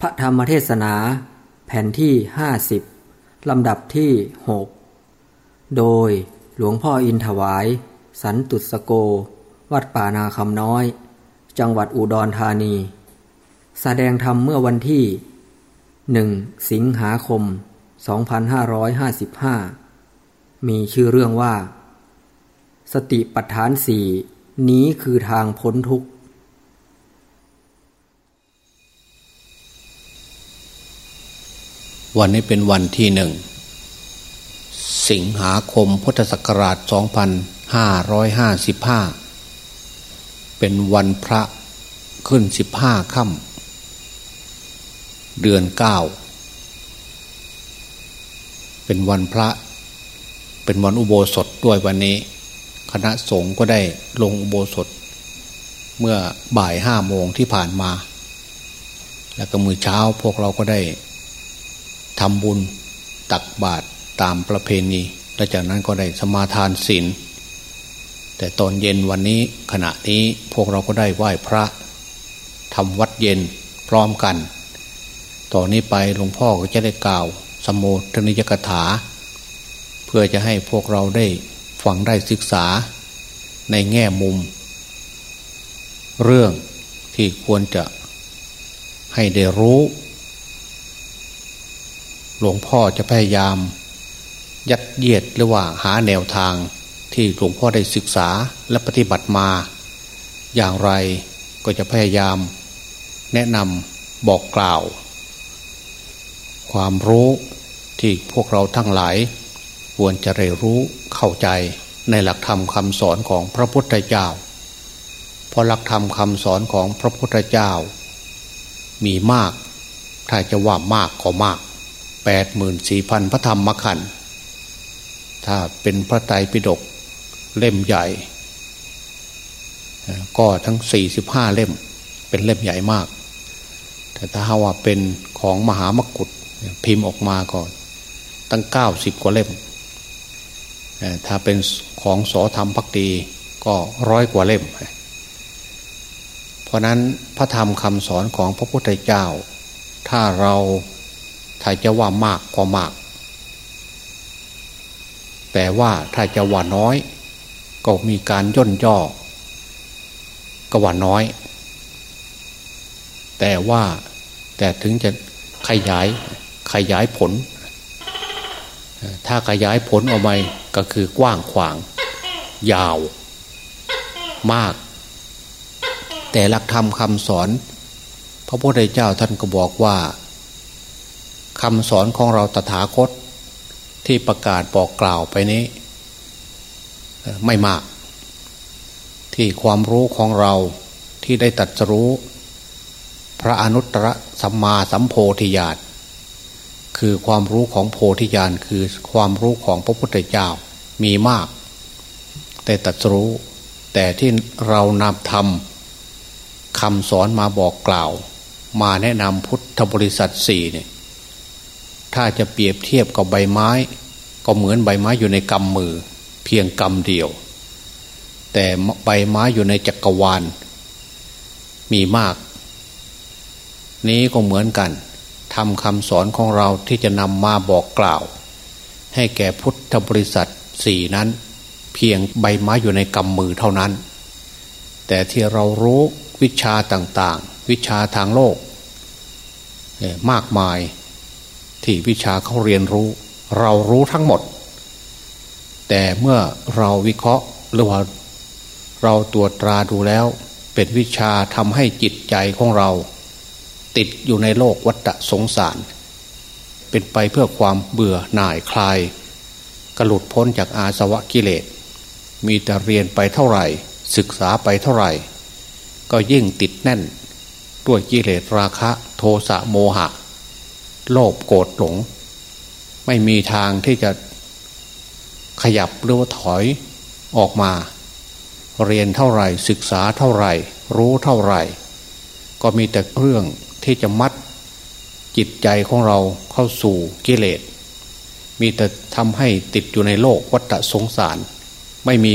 พระธรรมเทศนา แผ่นที่ 50 ลำดับที่ 6 โดยหลวงพ่ออินถวาย สันตุสโก วัดป่านาคำน้อย จังหวัดอุดรธานี แสดงธรรมเมื่อวันที่ 1 สิงหาคม 2555 มีชื่อเรื่องว่า สติปัฏฐานสี่นี้คือทางพ้นทุกข์ วันนี้เป็นวันที่หนึ่ง สิงหาคมพุทธศักราช 2555 เป็นวันพระขึ้น 15ค่ำเดือน 9 เป็นวันพระ เป็นวันอุโบสถด้วยวันนี้ คณะสงฆ์ก็ได้ลงอุโบสถ เมื่อบ่ายห้าโมงที่ผ่านมา แล้วก็มือเช้าพวกเราก็ได้ ทำบุญตักบาตรตามประเพณี และจากนั้นก็ได้สมาทานศีลแต่ตอนเย็นวันนี้ขณะนี้พวกเราก็ได้ไหว้พระทำวัดเย็นพร้อมกัน ต่อนนี้ไปหลวงพ่อก็จะได้กล่าว สมโภชนิยกถา เพื่อจะให้พวกเราได้ฟังได้ศึกษาในแง่มุม เรื่องที่ควรจะให้ได้รู้ หลวงพ่อจะพยายาม ยัดเยียดหรือว่าหาแนวทางที่หลวงพ่อได้ศึกษาและปฏิบัติมา อย่างไรก็จะพยายาม แนะนำบอกกล่าว ความรู้ที่พวกเราทั้งหลาย ควรจะได้รู้เข้าใจในหลักธรรมคำสอนของพระพุทธเจ้า เพราะหลักธรรมคำสอนของพระพุทธเจ้า มีมาก ถ้าจะว่ามากก็มาก แปดหมื่นสี่พันพระธรรมขันธ์ถ้าเป็นพระไตรปิฎกเล่มใหญ่ ก็ทั้งสี่สิบห้าเล่ม เป็นเล่มใหญ่มาก แต่ถ้าว่าเป็นของมหามกุฏพิมพ์ออกมาก็ตั้งเก้าสิบกว่าเล่ม ถ้าเป็นของสอธรรมพักดีก็ร้อยกว่าเล่ม เพราะนั้นพระธรรมคำสอนของพระพุทธเจ้า ถ้าเรา ถ้าจะว่ามากก็มาก แต่ว่าถ้าจะว่าน้อย ก็มีการย่นย่อ ก็ว่าน้อย แต่ว่าแต่ถึงจะขยายขยายผล ถ้าขยายผลออกไปก็คือกว้างขวาง ยาว มาก แต่หลักธรรมคำสอน พระพุทธเจ้าท่านก็บอกว่า คำสอนของเราตถาคต ที่ประกาศบอกกล่าวไปนี้ ไม่มาก ที่ความรู้ของเราที่ได้ตัดรู้ พระอนุตตรสัมมาสัมโพธิญาณคือความรู้ของโพธิญาณคือความรู้ของพระพุทธเจ้ามีมาก แต่ตัดรู้ แต่ที่เรานำทำคำสอนมาบอกกล่าว มาแนะนำพุทธบริษัทสี่เนี่ย ถ้าจะเปรียบเทียบกับใบไม้ ก็เหมือนใบไม้อยู่ในกำมือ เพียงกำเดียว แต่ใบไม้อยู่ในจักรวาล มีมาก นี้ก็เหมือนกันทำคำสอนของเราที่จะนำมาบอกกล่าว ให้แก่พุทธบริษัทสี่นั้น เพียงใบไม้อยู่ในกำมือเท่านั้น แต่ที่เรารู้วิชาต่างๆ วิชาทางโลก มากมาย ที่วิชาเขาเรียนรู้ เรารู้ทั้งหมด แต่เมื่อเราวิเคราะห์หรือว่าเราตรวจตราดูแล้ว เป็นวิชาทำให้จิตใจของเรา ติดอยู่ในโลกวัฏสงสาร เป็นไปเพื่อความเบื่อหน่ายคลายกระหลุดพ้นจากอาสวะกิเลส มีแต่เรียนไปเท่าไหร่ ศึกษาไปเท่าไหร่ ก็ยิ่งติดแน่น ด้วยกิเลสราคะ โทสะโมหะ โลภโกรธหลง ไม่มีทางที่จะขยับหรือว่าถอยออกมา เรียนเท่าไหร่ศึกษาเท่าไหร่ รู้เท่าไหร่ ก็มีแต่เรื่องที่จะมัดจิตใจของเราเข้าสู่กิเลส มีแต่ทำให้ติดอยู่ในโลกวัฏสงสาร ไม่มี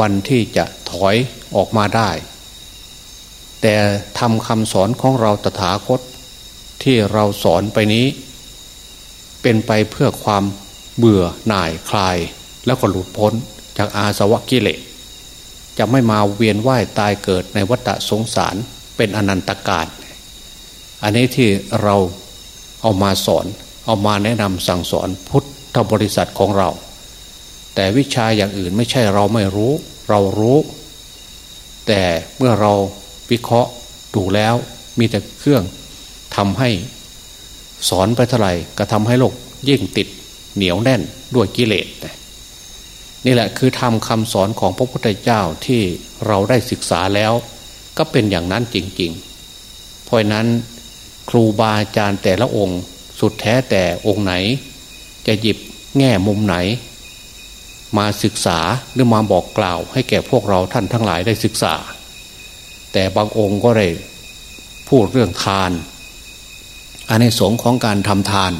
วันที่จะถอยออกมาได้ แต่ทำคำสอนของเราตถาคต ที่เราสอนไปนี้ เป็นไปเพื่อความเบื่อหน่ายคลาย แล้วก็หลุดพ้นจากอาสวะกิเลสจะไม่มาเวียนว่ายตายเกิดในวัฏสงสารเป็นอนันตกาลอันนี้ที่เราเอามาสอนเอามาแนะนำสั่งสอนพุทธบริษัทของเรา แต่วิชาอย่างอื่นไม่ใช่เราไม่รู้ เรารู้ แต่เมื่อเราวิเคราะห์ดูแล้วมีแต่เครื่อง ทำให้สอนไปเท่าไหร่ก็ทำให้โลกยิ่งติดเหนียวแน่นด้วยกิเลสนี่แหละคือทำคำสอนของพระพุทธเจ้าที่เราได้ศึกษาแล้ว ก็เป็นอย่างนั้นจริง ๆ เพราะนั้นครูบาอาจารย์แต่ละองค์สุดแท้แต่องค์ไหน จะหยิบแง่มุมไหน มาศึกษาหรือมาบอกกล่าว ให้แก่พวกเราท่านทั้งหลายได้ศึกษา แต่บางองค์ก็ได้พูดเรื่องทาน อันในสงของการทำทาน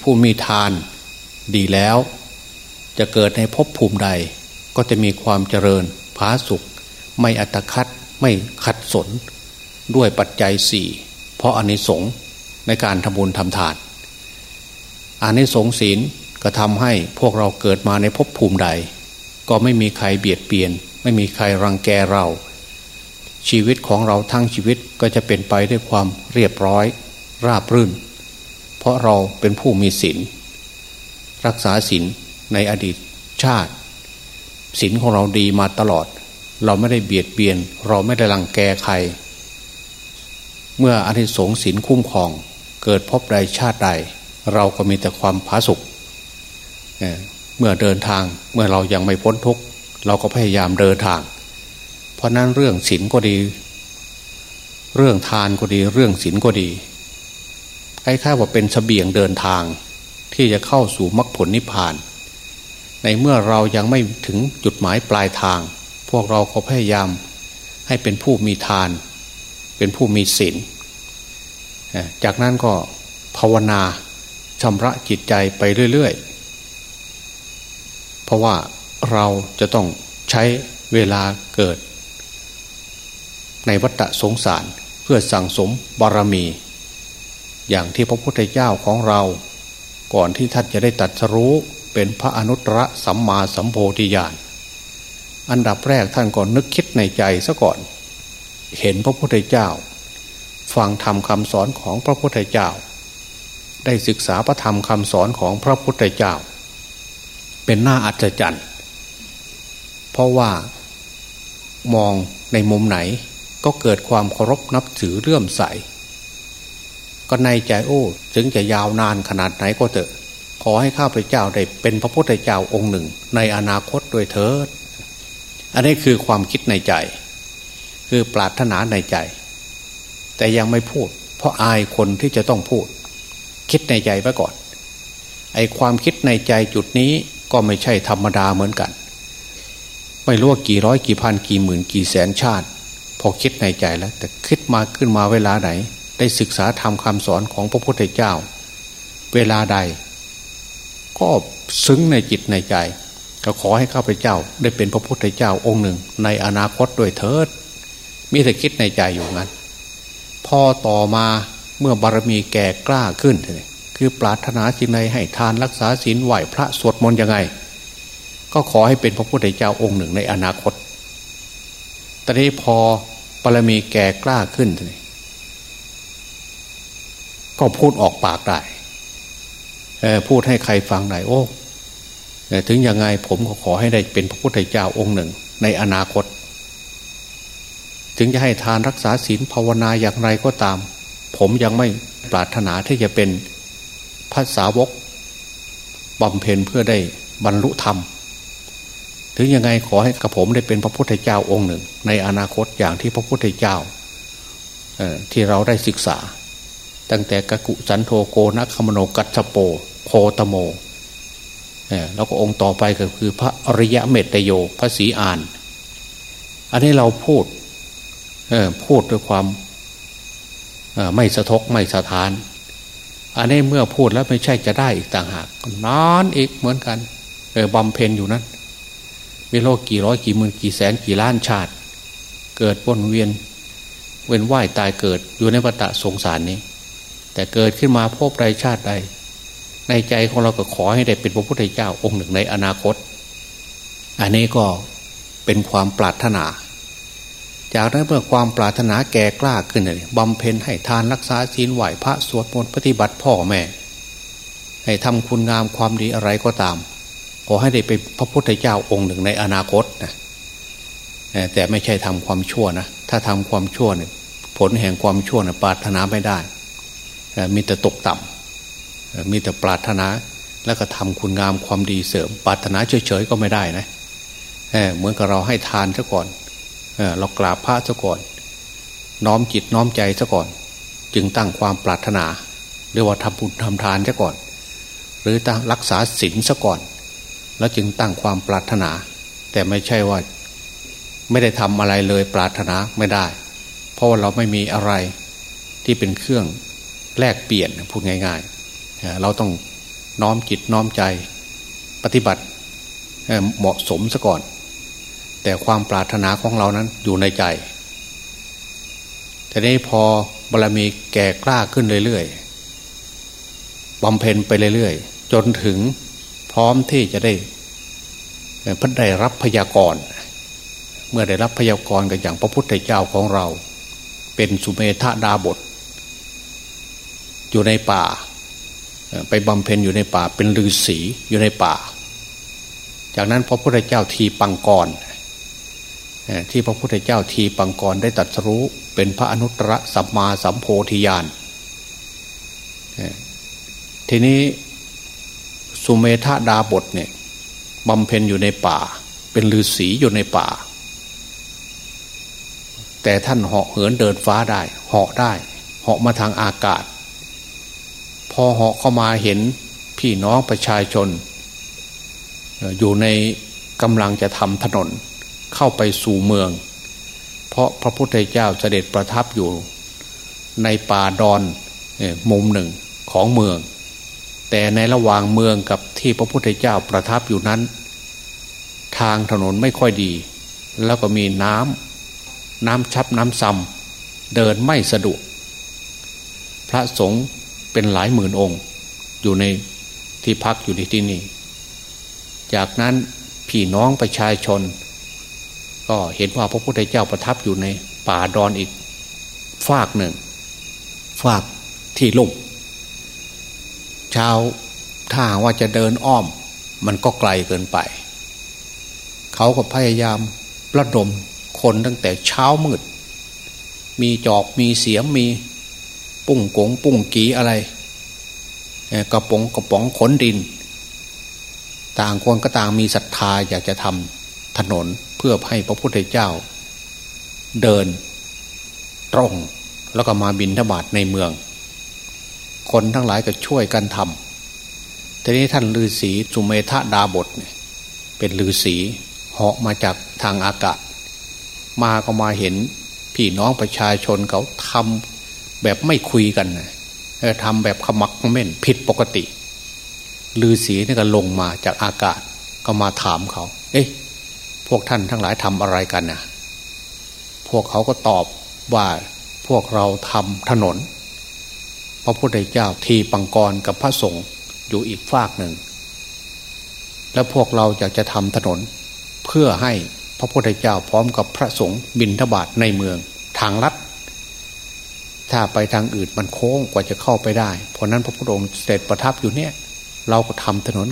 ผู้มีทานดีแล้ว จะเกิดในภพภูมิใด ก็จะมีความเจริญผาสุข ไม่อัตคัดไม่ขัดสน ด้วยปัจจัยสี่เพราะอานิสงในการทำบุญทำทานอานิสงส์ศีลก็ทำให้พวกเราเกิดมาในภพภูมิใด ก็ไม่มีใครเบียดเบียน ไม่มีใครรังแกเรา ชีวิตของเราทั้งชีวิตก็จะเป็นไปด้วยความเรียบร้อย ราบรื่น เพราะเราเป็นผู้มีศีลรักษาศีลในอดีตชาติศีลของเราดีมาตลอด เราไม่ได้เบียดเบียน เราไม่ได้รังแกใคร เมื่ออานิสงส์ศีลคุ้มครอง เกิดพบใดชาติใด เราก็มีแต่ความผาสุกเมื่อเดินทางเมื่อเรายังไม่พ้นทุกข์เราก็พยายามเดินทาง เพราะนั้นเรื่องศีลก็ดี เรื่องทานก็ดี เรื่องศีลก็ดีคล้ายๆว่าเป็นสเสบียงเดินทาง ที่จะเข้าสู่มรรคผลนิพพาน ในเมื่อเรายังไม่ถึงจุดหมายปลายทาง พวกเราก็พยายามให้เป็นผู้มีทาน เป็นผู้มีศีลจากนั้นก็ภาวนาชำระจิตใจไปเรื่อยๆ เพราะว่าเราจะต้องใช้เวลาเกิด ในวัฏสงสาร เพื่อสั่งสมบารมี อย่างที่พระพุทธเจ้าของเรา ก่อนที่ท่านจะได้ตัดรู้เป็นพระอนุตตรสัมมาสัมโพธิญาณอันดับแรกท่านก่อนนึกคิดในใจซะก่อน เห็นพระพุทธเจ้า ฟังธรรมคำสอนของพระพุทธเจ้า ได้ศึกษาพระธรรมคำสอนของพระพุทธเจ้า เป็นหน้าอัศจรรย์ เพราะว่ามองในมุมไหน ก็เกิดความเคารพนับถือเลื่อมใส ก็ในใจโอ้ถึงจะยาวนานขนาดไหนก็เถอะ ขอให้ข้าพเจ้าได้เป็นพระพุทธเจ้าองค์หนึ่ง ในอนาคตโดยเถิด อันนี้คือความคิดในใจ คือปรารถนาในใจ แต่ยังไม่พูด เพราะอายคนที่จะต้องพูด คิดในใจไว้ก่อน ไอความคิดในใจจุดนี้ก็ไม่ใช่ธรรมดาเหมือนกัน ไม่รู้ว่ากี่ร้อยกี่พันกี่หมื่นกี่แสนชาติ พอคิดในใจแล้ว แต่คิดมาขึ้นมาเวลาไหน ได้ศึกษาทำคำสอนของพระพุทธเจ้า เวลาใด ก็ซึ้งในจิตในใจ ก็ขอให้ข้าพเจ้า ได้เป็นพระพุทธเจ้าองค์หนึ่ง ในอนาคตด้วยเถิดมีแต่คิดในใจอยู่งั้น พอต่อมาเมื่อบารมีแก่กล้าขึ้นคือปรารถนาสิ่งใดให้ทานรักษาศีลไหวพระสวดมนต์ยังไง ก็ขอให้เป็นพระพุทธเจ้าองค์หนึ่งในอนาคต ตอนนี้พอบารมีแก่กล้าขึ้นก็พูดออกปากได้พูดให้ใครฟังได้โอ้ถึงยังไงผมก็ขอให้ได้เป็นพระพุทธเจ้าองค์หนึ่ง ในอนาคต ถึงจะให้ทานรักษาศีลภาวนาอย่างไรก็ตาม ผมยังไม่ปรารถนาที่จะเป็นพระสาวกบำเพ็ญเพื่อได้บรรลุธรรม ถึงยังไงขอให้กระผมได้เป็นพระพุทธเจ้าองค์หนึ่ง ในอนาคตอย่างที่พระพุทธเจ้าที่เราได้ศึกษา ตั้งแต่กกุสันโธโกนัคมโนกัตโป โคตโมแล้วก็องค์ต่อไปก็คือพระอริยะเมตโยพระศรีอาน อันนี้เราพูดพูดด้วยความไม่สะทกไม่สะทาน อันนี้เมื่อพูดแล้วไม่ใช่จะได้อีกต่างหากนานอีกเหมือนกันบำเพ็ญอยู่นั้น มีโลกกี่ร้อยกี่หมื่นกี่แสนกี่ล้านชาติ เกิดวนเวียน เว้นว่ายตายเกิดอยู่ในวัฏสงสารนี้ แต่เกิดขึ้นมาพบใดชาติใด ในใจของเราก็ขอให้ได้เป็นพระพุทธเจ้าองค์หนึ่งในอนาคต อันนี้ก็เป็นความปรารถนา จากนั้นเมื่อความปรารถนาแก่กล้าขึ้นเลยบำเพ็ญให้ทานรักษาศีลไหวพระสวดมนต์ปฏิบัติพ่อแม่ ให้ทำคุณงามความดีอะไรก็ตาม อให้ได้เป็นพระพุทธเจ้าองค์หนึ่งในอนาคตนะแต่ไม่ใช่ทำความชั่วนะถ้าทำความชั่วเนี่ยผลแห่งความชั่วเนี่ยปรารถนาไม่ได้ มีแต่ตกต่ำมีแต่ปรารถนาแล้วก็ทำคุณงามความดีเสริม ปรารถนาเฉยๆก็ไม่ได้นะเหมือนกับเราให้ทานซะก่อนเรากราบพระซะก่อน น้อมจิตน้อมใจซะก่อน จึงตั้งความปรารถนา หรือว่าทำบุญทำทานซะก่อน หรือตั้งรักษาศีลซะก่อน แล้วจึงตั้งความปรารถนา แต่ไม่ใช่ว่า ไม่ได้ทำอะไรเลยปรารถนาไม่ได้ เพราะว่าเราไม่มีอะไรที่เป็นเครื่องแลกเปลี่ยนพูดง่าย ๆ เราต้องน้อมจิตน้อมใจ ปฏิบัติเหมาะสมซะก่อน แต่ความปรารถนาของเรานั้นอยู่ในใจแต่นี้พอบารมีแก่กล้าขึ้นเรื่อยๆบำเพ็ญไปเรื่อยๆ จนถึง พร้อมที่จะได้พันได้รับพยากรณ์เมื่อได้รับพยากรณ์กันอย่างพระพุทธเจ้าของเรา เป็นสุเมธาดาบท อยู่ในป่า ไปบำเพ็ญอยู่ในป่า เป็นฤาษีอยู่ในป่า จากนั้นพระพุทธเจ้าทีปังกรที่พระพุทธเจ้าทีปังกรได้ตัดรู้เป็นพระอนุตตรสัมมาสัมโพธิญาณทีนี้ สุเมธาดาบทเนี่ยบำเพ็ญอยู่ในป่า เป็นฤาษีอยู่ในป่า แต่ท่านเหาะเหินเดินฟ้าได้เหาะได้เหาะมาทางอากาศ พอเหาะเข้ามาเห็นพี่น้องประชาชน อยู่ในกำลังจะทำถนนเข้าไปสู่เมือง เพราะพระพุทธเจ้าเสด็จประทับอยู่ในป่าดอนมุมหนึ่งของเมือง แต่ในระหว่างเมืองกับที่พระพุทธเจ้าประทับอยู่นั้น ทางถนนไม่ค่อยดี แล้วก็มีน้ำน้ำชับน้ำซำเดินไม่สะดวก พระสงฆ์เป็นหลายหมื่นองค์ อยู่ในที่พักอยู่ในที่นี่จากนั้นพี่น้องประชาชน ก็เห็นว่าพระพุทธเจ้าประทับอยู่ในป่าดอนอีก ฝากหนึ่ง ฝากที่ลุ่ม ชาวถ้าว่าจะเดินอ้อม มันก็ไกลเกินไป เขาก็พยายามระดมคนตั้งแต่เช้ามืด มีจอบมีเสียมมีปุ้งกงปุ้งกีอะไรกระป๋องกระป๋องขนดิน ต่างคนก็ต่างมีศรัทธาอยากจะทำถนนเพื่อให้พระพุทธเจ้า เดินตรงแล้วก็มาบินทบาทในเมือง คนทั้งหลายก็ช่วยกันทำทีนี้ท่านฤาษีสุเมธาดาบทเป็นฤาษีเหาะมาจากทางอากาศ มาก็มาเห็นพี่น้องประชาชนเขาทำแบบไม่คุยกันนะทำแบบขมักเม่นผิดปกติลือสีนี่ก็ลงมาจากอากาศ ก็มาถามเขา เอ๊ะพวกท่านทั้งหลายทำอะไรกันนะพวกเขาก็ตอบว่าพวกเราทำถนน พระพุทธเจ้าทีปังกรกับพระสงฆ์อยู่อีกฝากหนึ่ง แล้วพวกเราอยากจะทำถนน เพื่อให้พระพุทธเจ้าพร้อมกับพระสงฆ์บินทบาทในเมืองทางลัด ถ้าไปทางอื่นมันโค้งกว่าจะเข้าไปได้ เพราะนั้นพระพุทธองค์เสด็จประทับอยู่เนี่ย เราก็ทำถนน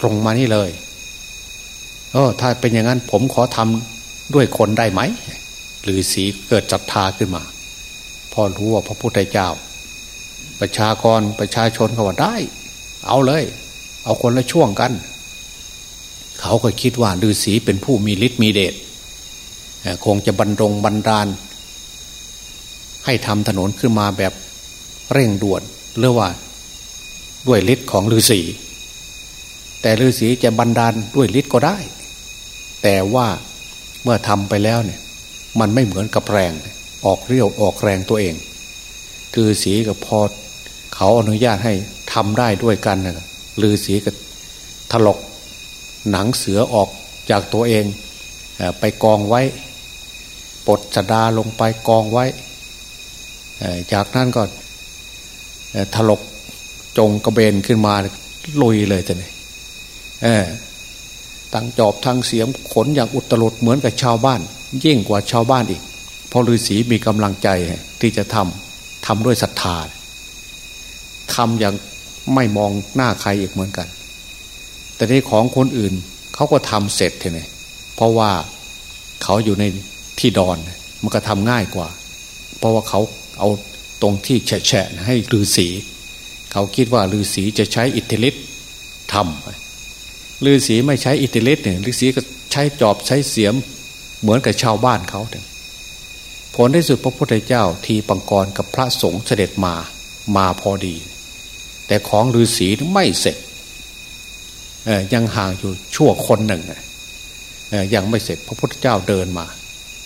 ตรงมานี่เลยเออถ้าเป็นอย่างนั้นผมขอทำด้วยคนได้ไหมหรือสีเกิดจัตทาขึ้นมา พอรู้ว่าพระพุทธเจ้า ประชากรประชาชนเขาว่าได้ เอาเลย เอาคนละช่วงกัน เขาก็คิดว่าฤาษีเป็นผู้มีฤทธิ์มีเดชคงจะบรรดงบรรดาล ให้ทำถนนขึ้นมาแบบเร่งด่วนหรือว่า ด้วยฤทธิ์ของฤาษีแต่ฤาษีจะบรรดาลด้วยฤทธิ์ก็ได้ แต่ว่าเมื่อทำไปแล้วเนี่ย มันไม่เหมือนกับแรง ออกเรี่ยวออกแรงตัวเองฤาษีกับพอ เขาอนุญาตให้ทำได้ด้วยกันนะฤาษีก็ถลกหนังเสือออกจากตัวเองไปกองไว้ปลดสดาลงไปกองไว้ จากนั้นก็ถลกจงกระเบนขึ้นมาลุยเลยท่านนี่ตั้งจอบทางเสียมขนอย่างอุตรุดเหมือนกับชาวบ้าน ยิ่งกว่าชาวบ้านอีก เพราะฤาษีมีกำลังใจที่จะทำทำด้วยศรัทธา ทำอย่างไม่มองหน้าใครอีกเหมือนกัน แต่ในของคนอื่นเขาก็ทำเสร็จทีนี้เพราะว่าเขาอยู่ในที่ดอนมันก็ทำง่ายกว่า เพราะว่าเขาเอาตรงที่แฉะให้ฤาษีเขาคิดว่าฤาษีจะใช้อิทธิฤทธิ์ทำฤาษีไม่ใช้อิทธิฤทธิ์เนี่ยฤาษีก็ใช้จอบใช้เสียมเหมือนกับชาวบ้านเขาผลที่สุดพระพุทธเจ้าทีปังกรกับพระสงฆ์เสด็จมามาพอดี แต่ของฤาษีไม่เสร็จยังห่างอยู่ชั่วคนหนึ่งยังไม่เสร็จพระพุทธเจ้าเดินมา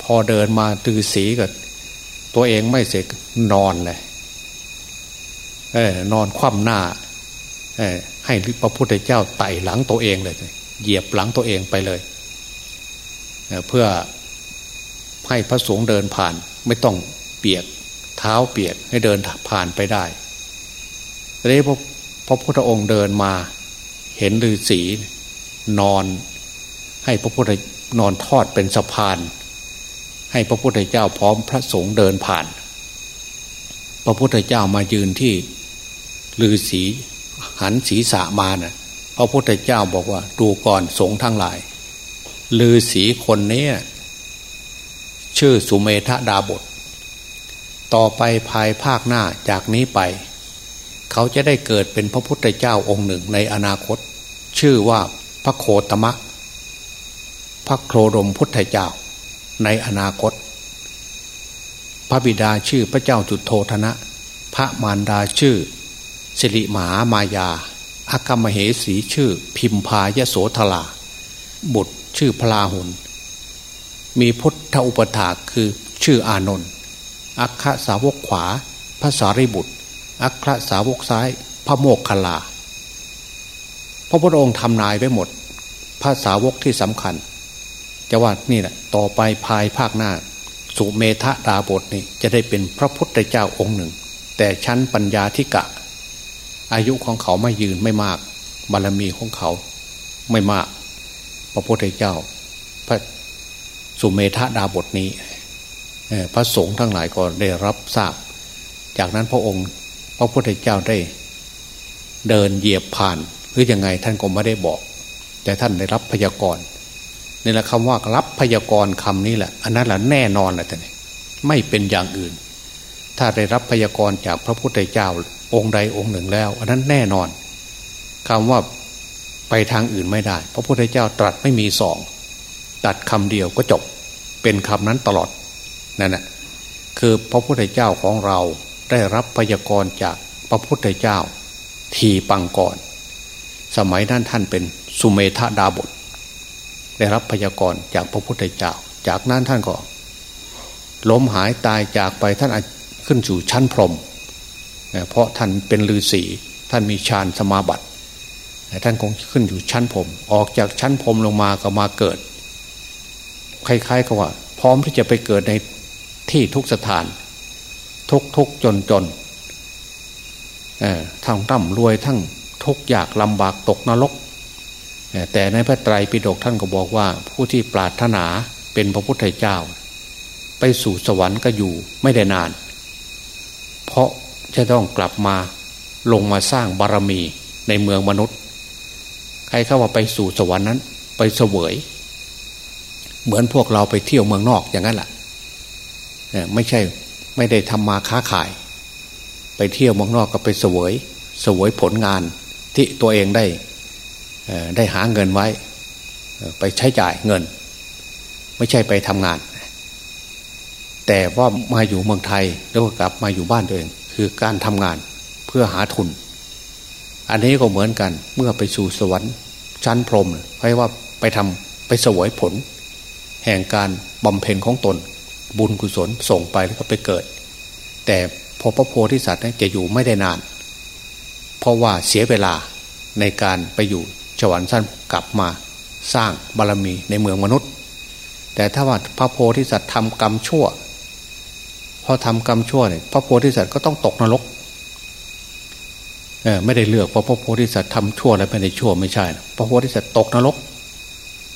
พอเดินมาตือสีก็ตัวเองไม่เสร็จนอนเลยเออนอนคว่ำหน้าเออให้พระพุทธเจ้าไต่หลังตัวเองเลย เหยียบหลังตัวเองไปเลยเเพื่อให้พระสงฆ์เดินผ่าน ไม่ต้องเปียก เท้าเปียกให้เดินผ่านไปได้ ทีนี้พระพระพุทธองค์เดินมา เห็นฤาษีนอน ให้พระพุทธนอนทอดเป็นสะพาน ให้พระพุทธเจ้าพร้อมพระสงฆ์เดินผ่าน พระพุทธเจ้ามายืนที่ฤาษีหันศีรษะมานะ่ะพระพุทธเจ้าบอกว่าดูก่อนสงฆ์ทั้งหลายฤาษีคนนี้ชื่อสุเมธดาบท ต่อไปภายภาคหน้าจากนี้ไป เขาจะได้เกิดเป็นพระพุทธเจ้าองค์หนึ่งในอนาคต ชื่อว่าพระโคตมะ พระโครมพุทธเจ้า ในอนาคต พระบิดาชื่อพระเจ้าจุดโทธนะ พระมารดาชื่อ สิริมหามายาอากรรมเหสีชื่อพิมพายโสธลา บุตรชื่อพลาหุนมีพุทธอุปถาคือชื่ออานนท์อัคคสาวกขวาพระสารีบุตร อัคคสาวกซ้าย พระโมกขลา พระพุทธองค์ทำนายไว้หมด พระสาวกที่สำคัญ จะว่านี่แหละต่อไปภายภาคหน้า สุเมธาดาบทนี่จะได้เป็นพระพุทธเจ้าองค์หนึ่ง แต่ชั้นปัญญาธิกะ อายุของเขาไม่ยืนไม่มาก บารมีของเขาไม่มาก พระพุทธเจ้า พระสุเมธาดาบทนี้พระสงฆ์ทั้งหลายก็ได้รับทราบ จากนั้นพระองค์ ระพุทธเจ้าได้ เดินเหยียบผ่าน หรือยังไงท่านก็ไม่ได้บอก แต่ท่านได้รับพยากรณ์นี่แหละคำว่ารับพยากรณ์คำนี้แหละ อันนั้นแหละแน่นอนแหละท่านไม่เป็นอย่างอื่น ถ้าได้รับพยากรณ์จากพระพุทธเจ้าองค์ใดองค์หนึ่งแล้ว อันนั้นแน่นอนคำว่าไปทางอื่นไม่ได้ พระพุทธเจ้าตรัสไม่มีสองตัดคำเดียวก็จบ เป็นคำนั้นตลอดนั่นแหละคือพระพุทธเจ้าของเรา ได้รับพยากรณ์จากพระพุทธเจ้า ทีปังก่อน สมัยนั้นท่านเป็นสุเมธาดาบท ได้รับพยากรณ์จากพระพุทธเจ้า จากนั้นท่านก็ล้มหายตายจากไปท่านขึ้นสู่ชั้นพรหมเพราะท่านเป็นฤาษีท่านมีฌานสมาบัติท่านคงขึ้นอยู่ชั้นพรมออกจากชั้นพรมลงมาก็มาเกิดคล้ายๆกับว่า พร้อมที่จะไปเกิดในที่ทุกสถาน ทุกทุกจนจนทั้งร่ำรวยทั้งทุกอยากลำบากตกนรกแต่ในพระไตรปิฎกท่านก็บอกว่า ผู้ที่ปรารถนาเป็นพระพุทธเจ้า ไปสู่สวรรค์ก็อยู่ไม่ได้นาน เพราะจะต้องกลับมาลงมาสร้างบารมีในเมืองมนุษย์ ใครเข้าว่าไปสู่สวรรค์นั้น ไปเสวย เหมือนพวกเราไปเที่ยวเมืองนอกอย่างนั้นแหละไม่ใช่ ไม่ได้ทำมาค้าขาย ไปเที่ยวเมืองนอกก็ไปเสวยเสวยผลงานที่ตัวเองได้ได้หาเงินไว้ ไปใช้จ่ายเงิน ไม่ใช่ไปทำงาน แต่ว่ามาอยู่เมืองไทยแล้วก็กลับมาอยู่บ้านตัวเอง คือการทำงานเพื่อหาทุน อันนี้ก็เหมือนกันเมื่อไปสู่สวรรค์ชั้นพรหมเพราะว่าไปทำไปสวยผล แห่งการบำเพ็ญของตน บุญกุศลส่งไปแล้วก็ไปเกิด แต่พอพระโพธิสัตว์จะอยู่ไม่ได้นาน เพราะว่าเสียเวลาในการไปอยู่สวรรค์สั้นกลับมาสร้างบารรมีในเมืองมนุษย์ แต่ถ้าว่าพระโพธิสัตว์ทำกรรมชั่วพอทำกรรมชั่วเนี่ยพระโพธิสัตว์ก็ต้องตกนรกเออไม่ได้เลือกเพราะพระโพธิสัตว์ทำชั่วแล้วไม่ได้ชั่วไม่ใช่นะพระโพธิสัตว์ตกนรก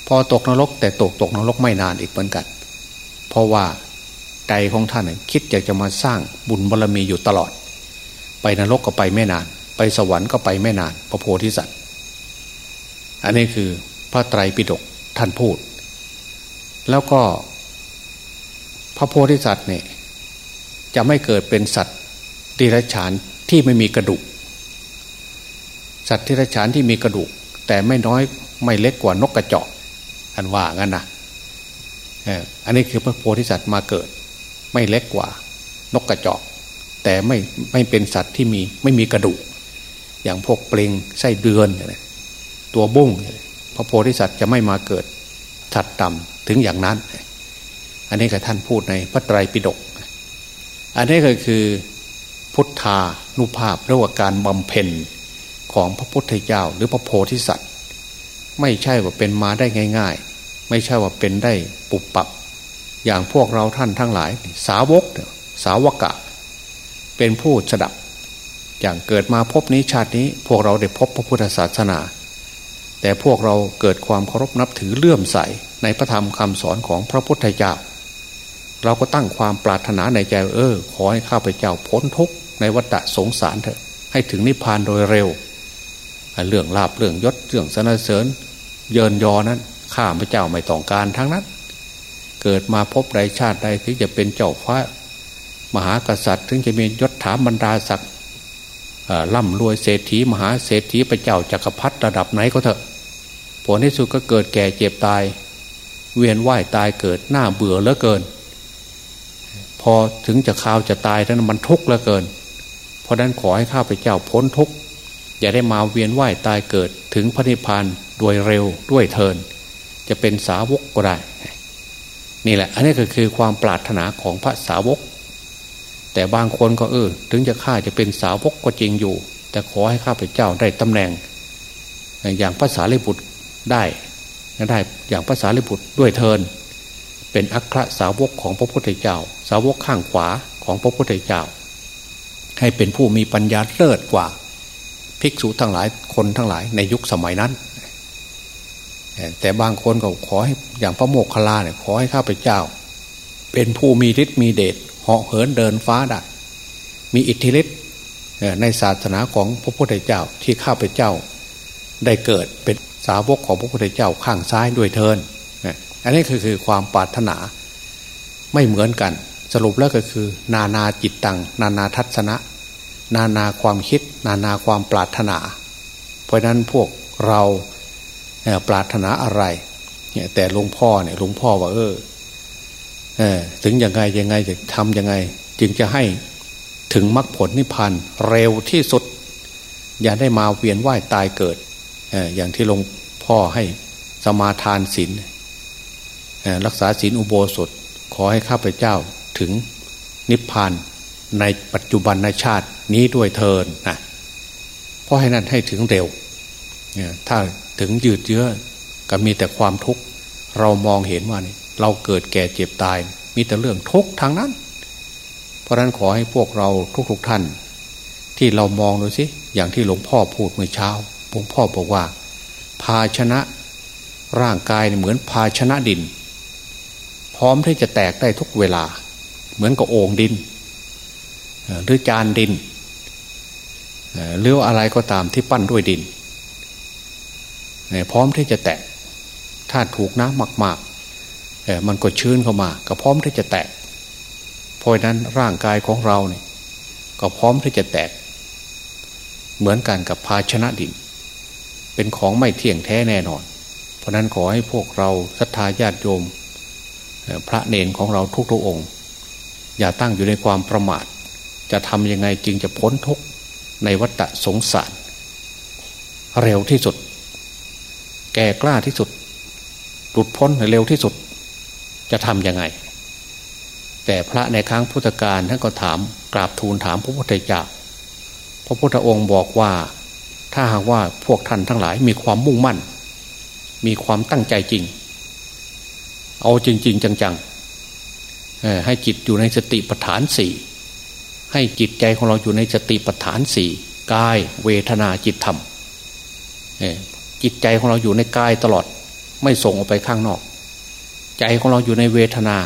พอตกนรกแต่ตกตกนรกไม่นานอีกเหมือนกัน เพราะว่าใจของท่านคิดอยากจะมาสร้างบุญบารรมีอยู่ตลอด ไปนรกก็ไปไม่นาน ไปสวรรค์ก็ไปไม่นาน พระโพธิสัตว์ อันนี้คือพระไตรปิฎกท่านพูด แล้วก็ พระโพธิสัตว์เนี่ยจะไม่เกิดเป็นสัตว์ดิรัจฉานที่ไม่มีกระดูก สัตว์ดิรัจฉานที่มีกระดูก แต่ไม่น้อยไม่เล็กกว่านกกระจอกอันว่างั้นนะ อันนี้คือพระโพธิสัตว์มาเกิด ไม่เล็กกว่านกกระจอก แต่ไม่ไม่เป็นสัตว์ที่มีไม่มีกระดูก อย่างพวกเปลงไส้เดือนตัวบุ้งพระโพธิสัตว์จะไม่มาเกิดสัตว์ต่ำถึงอย่างนั้น อันนี้กับท่านพูดในพระไตรปิฎกอันนี้ก็คือพุทธานุภาพรียกว่าการบำเพ็ญของพระพุทธเจ้าหรือพระโพธิสัตว์ ไม่ใช่ว่าเป็นมาได้ง่ายๆ ไม่ใช่ว่าเป็นได้ปุบปับ อย่างพวกเราท่านทั้งหลาย สาวกสาวกะ เป็นผู้สดับ อย่างเกิดมาพบนี้ชาตินี้ พวกเราได้พบพระพุทธศาสนา แต่พวกเราเกิดความเคารพนับถือเลื่อมใสในพระธรรมคำสอนของพระพุทธเจ้า เราก็ตั้งความปรารถนาในใจเออ ขอให้ข้าพเจ้าพ้นทุกข์ในวัฏสงสารเถอะให้ถึงนิพพานโดยเร็ว เรื่องลาบเรื่องยศเรื่องสนเสริญ เยินยอนั้น ข้าพเจ้าไม่ต้องการทั้งนั้น เกิดมาพบใดชาติใดถึงจะเป็นเจ้าฟ้ามหากษัตริย์ถึงจะมียศถาบรรดาศักดิ์ร่ำรวยเศรษฐีมหาเศรษฐีพระเจ้าจักรพรรดิระดับไหนก็เถอะ ผลที่สุดก็เกิดแก่เจ็บตาย เวียนว่ายตายเกิดหน้าเบื่อเหลือเกิน พอถึงจะข่าวจะตายนั้นมันทุกข์เหลือเกิน เพราะนั้นขอให้ข้าพเจ้าพ้นทุกข์อย่าได้มาเวียนว่ายตายเกิดถึงพระนิพพานโดยเร็วด้วยเทิน จะเป็นสาวกก็ได้ นี่แหละ อันนี้ก็คือความปรารถนาของพระสาวก แต่บางคนก็เออถึงจะข้าจะเป็นสาวกก็จริงอยู่ แต่ขอให้ข้าพเจ้าได้ตำแหน่ง อย่างภาษาลิบุตรได้ได้อย่างภาษาลิบุตรด้วยเทินเป็นอัครสาวกของพระพุทธเจ้า สาวกข้างขวาของพระพุทธเจ้า ให้เป็นผู้มีปัญญาเลิศกว่า ภิกษุทั้งหลายคนทั้งหลายในยุคสมัยนั้น แต่บางคนก็ขอให้อย่างพระโมกขลาเนี่ยขอให้ข้าพเจ้า เป็นผู้มีฤทธิ์มีเดชเหาะเหินเดินฟ้าได้ มีอิทธิฤทธิ์ในศาสนาของพระพุทธเจ้าที่ข้าพเจ้า ได้เกิดเป็นสาวกของพระพุทธเจ้าข้างซ้ายด้วยเทินอันนี้คือคือความปรารถนาไม่เหมือนกัน สรุปแล้วก็คือ นานาจิตตัง นานาทัศนะ นานาความคิด นานาความปรารถนา เพราะนั้นพวกเรา ปรารถนาอะไรเนี่ยแต่หลวงพ่อเนี่ยหลวงพ่อว่าเออเออถึงยังไงยังไงจะทำยังไง จึงจะให้ถึงมรรคผลนิพพานเร็วที่สุด อย่าได้มาเวียนว่ายตายเกิดเออย่างที่หลวงพ่อให้สมาทานศีลรักษาศีลอุโบสถ ขอให้ข้าพเจ้าถึงนิพพานในปัจจุบันในชาตินี้ด้วยเทินนะเพราะให้นั้นให้ถึงเร็วถ้า ถึงยืดเยื้อก็มีแต่ความทุกข์เรามองเห็นว่านี่เราเกิดแก่เจ็บตาย มีแต่เรื่องทุกข์ทางนั้น เพราะนั้นขอให้พวกเราทุกๆทท่าน ที่เรามองดูสิอย่างที่หลวงพ่อพูดเมื่อเช้าหลวงพ่อบอกว่า ภาชนะร่างกายเหมือนภาชนะดิน พร้อมที่จะแตกได้ทุกเวลา เหมือนกับโอ่งดินหรือจานดินหรืออะไรก็ตามที่ปั้นด้วยดิน พร้อมที่จะแตก ถ้าถูกน้ำมากๆมันก็ชื้นเข้ามา ก็พร้อมที่จะแตก เพราะนั้นร่างกายของเราเนี่ยก็พร้อมที่จะแตก เหมือนกันกับภาชนะดิน เป็นของไม่เที่ยงแท้แน่นอน เพราะนั้นขอให้พวกเราศรัทธาญาติโยม พระเนนของเราทุกๆองค์ อย่าตั้งอยู่ในความประมาท จะทำยังไงจึงจะพ้นทุกข์ในวัฏสงสาร เร็วที่สุด แก่กล้าที่สุดหลุดพ้นเร็วที่สุด จะทำยังไง แต่พระในครั้งพุทธกาลท่านก็ถามกราบทูลถามพระพุทธเจ้าพระพุทธองค์บอกว่า ถ้าหากว่าพวกท่านทั้งหลายมีความมุ่งมั่น มีความตั้งใจจริง เอาจริง ๆ จังๆให้จิตอยู่ในสติปัฏฐานสี่ให้จิตใจของเราอยู่ในสติปัฏฐานสี่กายเวทนาจิตธรรม จิตใจของเราอยู่ในกายตลอด ไม่ส่งออกไปข้างนอก ใจของเราอยู่ในเวทนา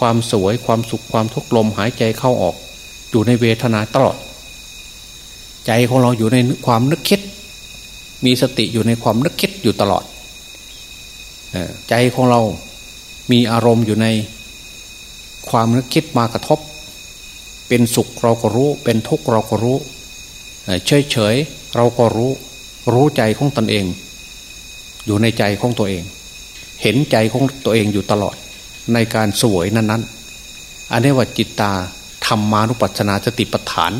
ความสวยความสุขความทุกข์ลมหายใจเข้าออก อยู่ในเวทนาตลอด ใจของเราอยู่ในความนึกคิด มีสติอยู่ในความนึกคิดอยู่ตลอดใจของเรามีอารมณ์อยู่ในความนึกคิดมากระทบ เป็นสุขเราก็รู้ เป็นทุกข์เราก็รู้ เฉยเฉยเราก็รู้ รู้ใจของตนเอง อยู่ในใจของตัวเอง เห็นใจของตัวเองอยู่ตลอดในการสวยนั้น ๆ อันนี้ว่าจิตตาธรรมานุปัสสนาสติปัฏฐาน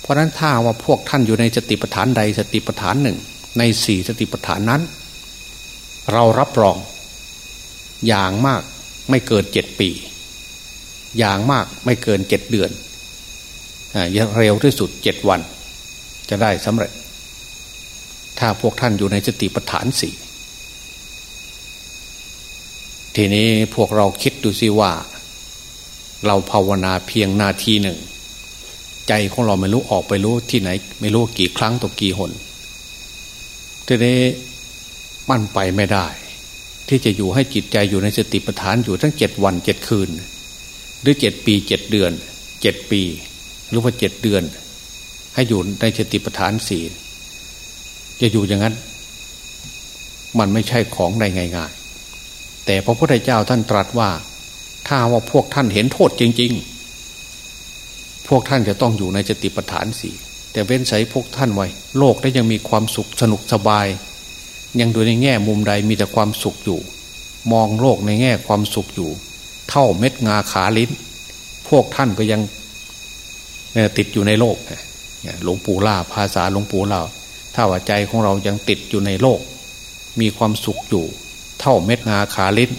เพราะนั้นถ้าว่าพวกท่านอยู่ในสติปัฏฐานใดสติปัฏฐานหนึ่ง ในสี่สติปัฏฐานนั้น เรารับรอง อย่างมากไม่เกินเจ็ดปี อย่างมากไม่เกินเจ็ดเดือนเร็วที่สุดเจ็ดวัน จะได้สำเร็จ ถ้าพวกท่านอยู่ในสติปัฏฐานสี่ทีนี้พวกเราคิดดูสิว่า เราภาวนาเพียงนาทีหนึ่ง ใจของเราไม่รู้ออกไปรู้ที่ไหน ไม่รู้กี่ครั้งต่อกี่หนทีนี้มันไปไม่ได้ ที่จะอยู่ให้จิตใจอยู่ในสติปัฏฐานอยู่ทั้งเจ็ดวันเจ็ดคืน หรือเจ็ดปีเจ็ดเดือนเจ็ดปี หรือว่าเจ็ดเดือน ให้อยู่ในสติปัฏฐานสี่ จะอยู่อย่างนั้น มันไม่ใช่ของได้ง่ายๆ แต่พระพุทธเจ้าท่านตรัสว่า ถ้าว่าพวกท่านเห็นโทษจริง ๆ พวกท่านจะต้องอยู่ในสติปัฏฐานสี่แต่เว้นใส่พวกท่านไว้ โลกได้ยังมีความสุขสนุกสบาย ยังดูในแง่มุมใดมีแต่ความสุขอยู่ มองโลกในแง่ความสุขอยู่ เท่าเม็ดงาขาลิ้น พวกท่านก็ยังติดอยู่ในโลกหลวงปู่ล่าภาษาหลวงปู่ล่า ถ้าว่าใจของเรายังติดอยู่ในโลก มีความสุขอยู่ เท่าเม็ดงาขาลิ้น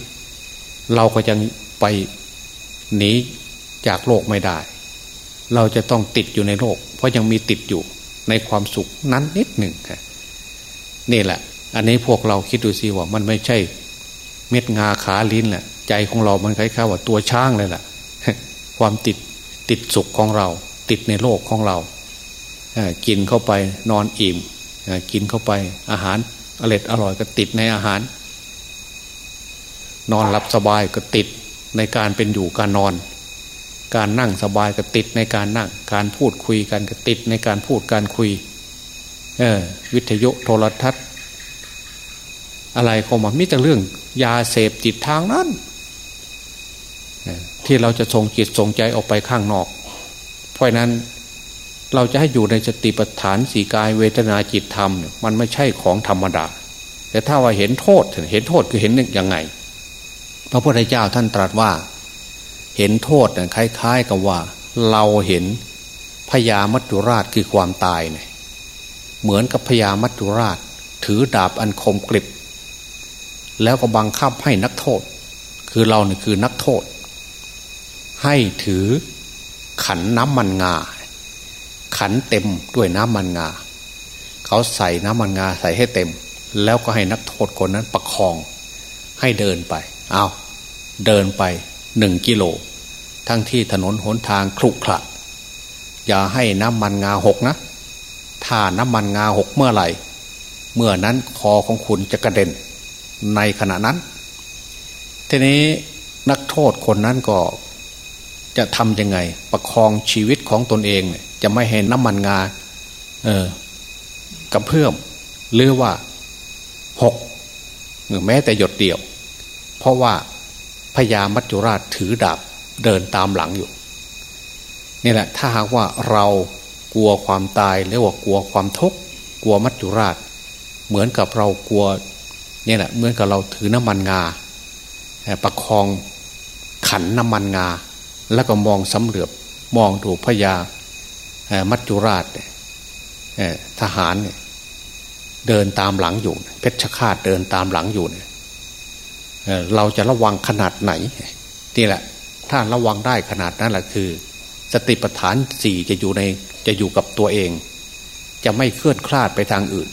เราก็ยังไปหนีจากโลกไม่ได้ เราจะต้องติดอยู่ในโลก เพราะยังมีติดอยู่ในความสุขนั้นนิดหนึ่งนี่แหละ อันนี้พวกเราคิดดูสิว่ามันไม่ใช่ เม็ดงาขาลิ้นแหละใจของเรา มันคล้ายๆว่าตัวช้างเลยแหละความติดติดสุขของเรา ติดในโลกของเรากินเข้าไปนอนอิ่ม กินเข้าไปอาหารอร่อยอร่อยก็ติดในอาหาร นอนหลับสบายก็ติดในการเป็นอยู่การนอน การนั่งสบายก็ติดในการนั่ง การพูดคุยกันก็ติดในการพูดการคุยวิทยุโทรทัศน์ อะไรเข้ามามิแต่เรื่อง ยาเสพติดทางนั้นที่เราจะส่งจิตส่งใจออกไปข้างนอก เพราะนั้น เราจะให้อยู่ในสติปัฏฐานสีกายเวทนาจิตธรรมเนี่ยมันไม่ใช่ของธรรมดา แต่ถ้าว่าเห็นโทษเห็นโทษคือเห็นยังไง พระพุทธเจ้าท่านตรัสว่า เห็นโทษเนี่ยคล้าย ๆ กับว่า เราเห็นพญามัจจุราชคือความตายเนี่ยเหมือนกับพญามัจจุราช ถือดาบอันคมกริบแล้วก็บังคับให้นักโทษ คือเราเนี่ยคือนักโทษ ให้ถือขันน้ำมันงา ขันเต็มด้วยน้ำมันงา เขาใส่น้ำมันงาใส่ให้เต็ม แล้วก็ให้นักโทษคนนั้นประคอง ให้เดินไป เอาเดินไปหนึ่งกิโล ทั้งที่ถนนหนทางครุขระอย่าให้น้ำมันงาหกนะ ถ้าน้ำมันงาหกเมื่อไหร่ เมื่อนั้นคอของคุณจะกระเด็น ในขณะนั้น ทีนี้นักโทษคนนั้นก็จะทำยังไง ประคองชีวิตของตนเองเนี่ย จะไม่ให้น้ำมันงา เออกระเพื่อมหรือว่าหกหรือแม้แต่หยดเดียว เพราะว่าพญามัจจุราชถือดาบเดินตามหลังอยู่นี่แหละถ้าหากว่าเรากลัวความตายหรือว่ากลัวความทุกข์กลัวมัจจุราช เหมือนกับเรากลัวนี่แหละเหมือนกับเราถือน้ำมันงาประคองขันน้ำมันงา แล้วก็มองสำเหลือบมองดูพญา มัจจุราชทหารเนี่ยเดินตามหลังอยู่ เพชฌฆาตเดินตามหลังอยู่เนี่ยเราจะระวังขนาดไหนนี่แหละ ถ้าระวังได้ขนาดนั้นแหละคือ สติปัฏฐานสี่จะอยู่ในจะอยู่กับตัวเอง จะไม่เคลื่อนคลาดไปทางอื่น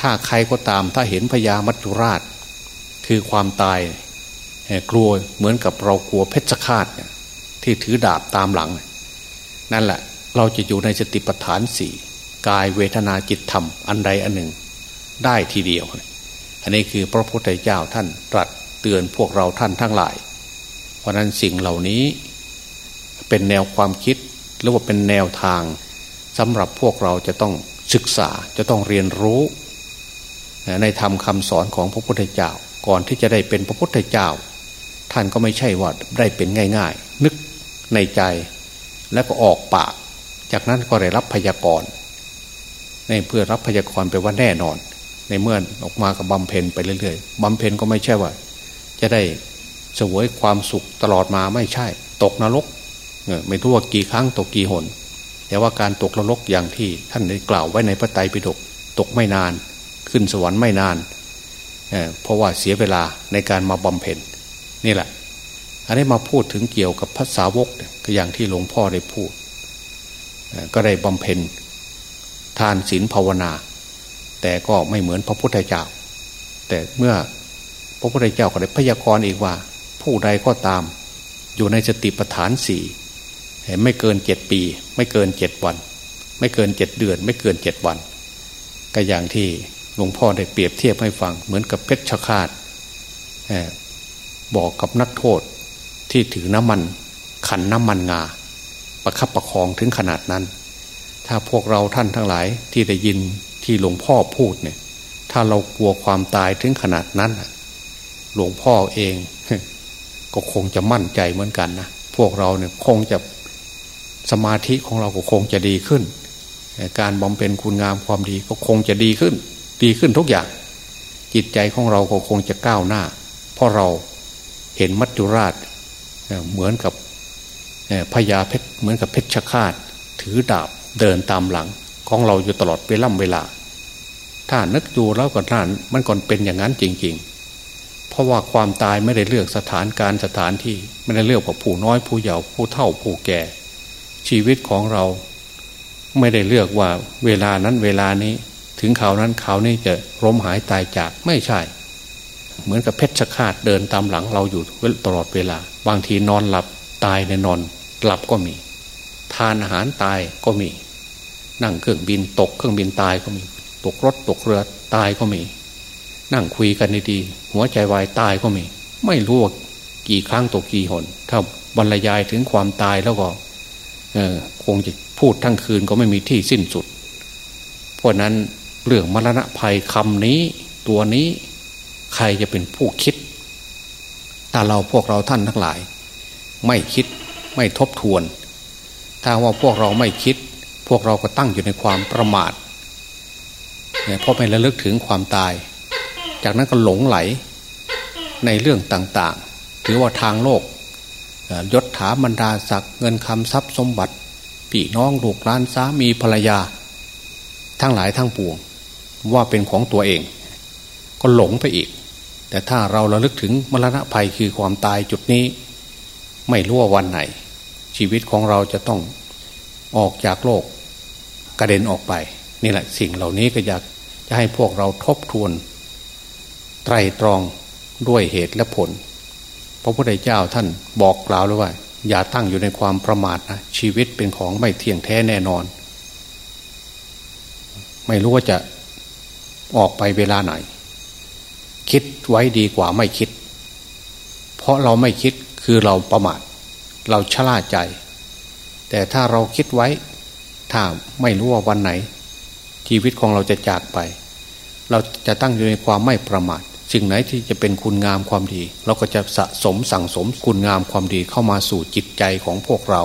ถ้าใครก็ตามถ้าเห็นพญามัจจุราช คือความตายกลัวเหมือนกับเรากลัวเพชฌฆาตที่ถือดาบตามหลัง นั่นแหละ เราจะอยู่ในสติปัฏฐานสี่กายเวทนาจิตธรรมอันใดอันหนึ่ง ได้ทีเดียว อันนี้คือพระพุทธเจ้าท่านตรัสเตือนพวกเราท่านทั้งหลาย เพราะนั้นสิ่งเหล่านี้ เป็นแนวความคิดหรือว่าเป็นแนวทางสำหรับพวกเราจะต้องศึกษาจะต้องเรียนรู้ ในธรรมคำสอนของพระพุทธเจ้า ก่อนที่จะได้เป็นพระพุทธเจ้า ท่านก็ไม่ใช่ว่าได้เป็นง่าย ๆ นึกในใจแล้วก็ออกปาก จากนั้นก็ได้รับพยากรณ์ในเพื่อรับพยากรณ์ไปว่าแน่นอน ในเมื่อออกมากับบำเพ็ญไปเรื่อยๆบำเพ็ญก็ไม่ใช่ว่า จะได้สวยความสุขตลอดมาไม่ใช่ ตกนรกไม่รู้ว่ากี่ครั้งตกกี่หน แต่ว่าการตกนรกอย่างที่ท่านได้กล่าวไว้ในพระไตรปิฎกตกไม่นาน ขึ้นสวรรค์ไม่นานเเพราะว่าเสียเวลาในการมาบำเพ็ญนี่แหละ อันนี้มาพูดถึงเกี่ยวกับภาษาวกก็อย่างที่หลวงพ่อได้พูด ก็ได้บำเพ็ญทานศีลภาวนา แต่ก็ไม่เหมือนพระพุทธเจ้า แต่เมื่อพระพุทธเจ้าก็ได้พยากรณ์อีกว่า ผู้ใดก็ตาม อยู่ในสติปัฏฐานสี่ไม่เกินเจ็ดปี ไม่เกินเจ็ดวัน ไม่เกินเจ็ดเดือน ไม่เกินเจ็ดวัน ก็อย่างที่หลวงพ่อได้เปรียบเทียบให้ฟังเหมือนกับเพชฌฆาตบอกกับนักโทษที่ถือน้ำมันขันน้ำมันงา ประคับประคองถึงขนาดนั้น ถ้าพวกเราท่านทั้งหลายที่ได้ยินที่หลวงพ่อพูดเนี่ย ถ้าเรากลัวความตายถึงขนาดนั้น หลวงพ่อเอง ก็คงจะมั่นใจเหมือนกันนะพวกเราเนี่ยคงจะสมาธิของเราก็คงจะดีขึ้น การบำเพ็ญคุณงามความดีก็คงจะดีขึ้น ดีขึ้นทุกอย่าง จิตใจของเราก็คงจะก้าวหน้า เพราะเราเห็นมัจจุราชเหมือนกับ พญาเพชรเหมือนกับเพชฌฆาต ถือดาบเดินตามหลัง ของเราอยู่ตลอดเวล่ำเวลา ถ้านึกดูแล้วก็น่านมันก่อนเป็นอย่างนั้นจริง ๆ เพราะว่าความตายไม่ได้เลือกสถานการสถานที่ไม่ได้เลือกว่าผู้น้อยผู้เยาว์ผู้เฒ่าผู้แก่ ชีวิตของเราไม่ได้เลือกว่าเวลานั้นเวลานี้ถึงข่าวนั้นข่าวนี้จะล้มหายตายจากไม่ใช่ เหมือนกับเพชฌฆาตเดินตามหลังเราอยู่ตลอดเวลา บางทีนอนหลับ ตายในนอนหลับก็มี ทานอาหารตายก็มี นั่งเครื่องบินตกเครื่องบินตายก็มี ตกรถตกเรือตายก็มี นั่งคุยกันดีๆหัวใจวายตายก็มี ไม่รู้ว่ากี่ครั้งตกกี่หน ถ้าบรรยายถึงความตายแล้วก็คงจะพูดทั้งคืนก็ไม่มีที่สิ้นสุด เพราะนั้นเรื่องมรณะภัยคำนี้ ตัวนี้ใครจะเป็นผู้คิดถ้าเราพวกเราท่านทั้งหลาย ไม่คิดไม่ทบทวน ถ้าว่าพวกเราไม่คิด พวกเราก็ตั้งอยู่ในความประมาทเนี่ยพราะไม่ระลึกถึงความตาย จากนั้นก็หลงไหลในเรื่องต่างๆ ถือว่าทางโลกยศถาบรรดาศักดิ์เงินคำทรัพย์สมบัติพี่น้องลูกหลานสามีภรรยา ทั้งหลายทั้งปวง ว่าเป็นของตัวเอง ก็หลงไปอีก แต่ถ้าเราระลึกถึงมรณะภัยคือความตายจุดนี้ ไม่รู้ว่าวันไหน ชีวิตของเราจะต้องออกจากโลกกระเด็นออกไป นี่แหละสิ่งเหล่านี้ก็อยากจะให้พวกเราทบทวน ไตรตรองด้วยเหตุและผล พระพุทธเจ้าท่านบอกกล่าวเลยว่า อย่าตั้งอยู่ในความประมาทนะชีวิตเป็นของไม่เที่ยงแท้แน่นอน ไม่รู้ว่าจะออกไปเวลาไหน คิดไว้ดีกว่าไม่คิด เพราะเราไม่คิด คือเราประมาทเราชะล่าใจ แต่ถ้าเราคิดไว้ ถ้าไม่รู้ว่าวันไหน ชีวิตของเราจะจากไป เราจะตั้งอยู่ในความไม่ประมาทสิ่งไหนที่จะเป็นคุณงามความดี เราก็จะสะสมสั่งสมคุณงามความดีเข้ามาสู่จิตใจของพวกเรา